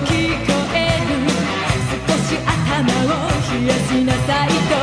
聞こえる。少し頭を冷やしなさいと。